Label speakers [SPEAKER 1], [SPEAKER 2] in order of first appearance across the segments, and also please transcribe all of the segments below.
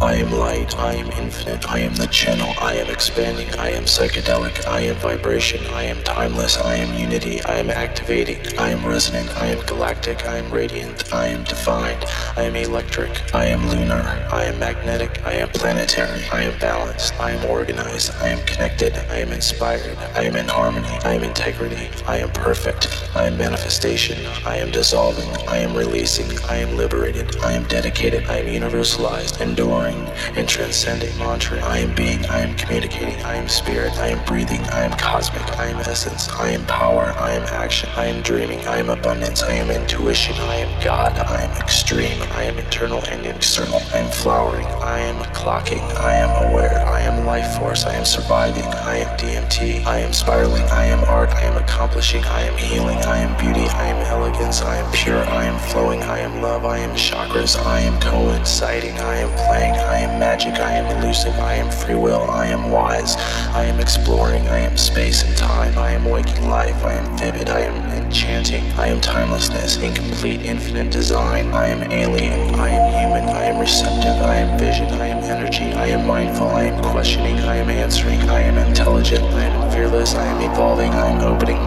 [SPEAKER 1] I am light, I am infinite, I am the channel, I am expanding, I am psychedelic, I am vibration, I am timeless, I am unity, I am activating, I am resonant, I am galactic, I am radiant, I am defined, I am electric, I am lunar, I am magnetic, I am planetary, I am balanced, I am organized, I am connected, I am inspired, I am in harmony, I am integrity, I am perfect, I am manifestation, I am dissolving, I am releasing, I am liberated, I am dedicated, I am universalized, enduring and transcending mantra. I am being, I am communicating, I am spirit, I am breathing, I am cosmic, I am essence, I am power, I am action, I am dreaming, I am abundance, I am intuition, I am God, I am extreme, I am internal and external, I am flowering, I am clocking, I am aware, I am life force, I am surviving, I am DMT, I am spiraling, I am art, I am accomplishing, I am healing, I am beauty, I am elegance, I am pure, I am flowing, I am love, I am chakras, I am coinciding, I am playing, I am magic, I am elusive, I am free will, I am wise, I am exploring, I am space and time, I am waking life, I am vivid, I am enchanting, I am timelessness, incomplete, infinite design, I am alien, I am human, I am receptive, I am vision, I am energy, I am mindful, I am questioning, I am answering, I am intelligent, I am fearless, I am evolving, I am opening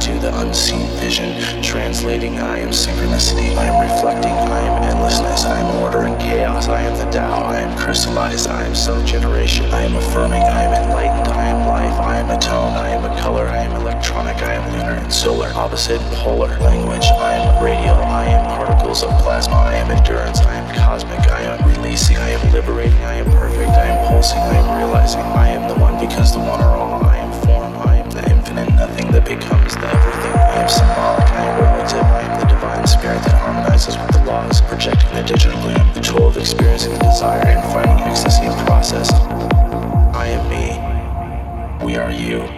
[SPEAKER 1] my third eye to the unseen vision, translating, I am synchronicity, I am reflecting, I am endlessness, I am order and chaos, I am the Tao. I am crystallized, I am self generation, I am affirming, I am enlightened, I am life, I am a tone, I am a color, I am electronic, I am lunar and solar, opposite polar language, I am radial, I am particles of plasma, I am endurance, I am cosmic, I am releasing, I am liberating, I am perfect, I am pulsing, I am realizing, I am the one because the one are all, I am that becomes the everything, I am symbolic, I am relative, I am the divine spirit that harmonizes with the laws, projecting the digital loom, the tool of experiencing the desire and finding ecstasy in process. I am me. We are you.